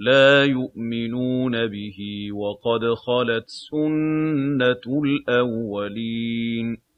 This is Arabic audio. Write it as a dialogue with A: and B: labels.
A: لَا يُؤْمِنُونَ بِهِ ۖ وَقَدْ خَلَتْ سُنَّةُ الْأَوَّلِينَ.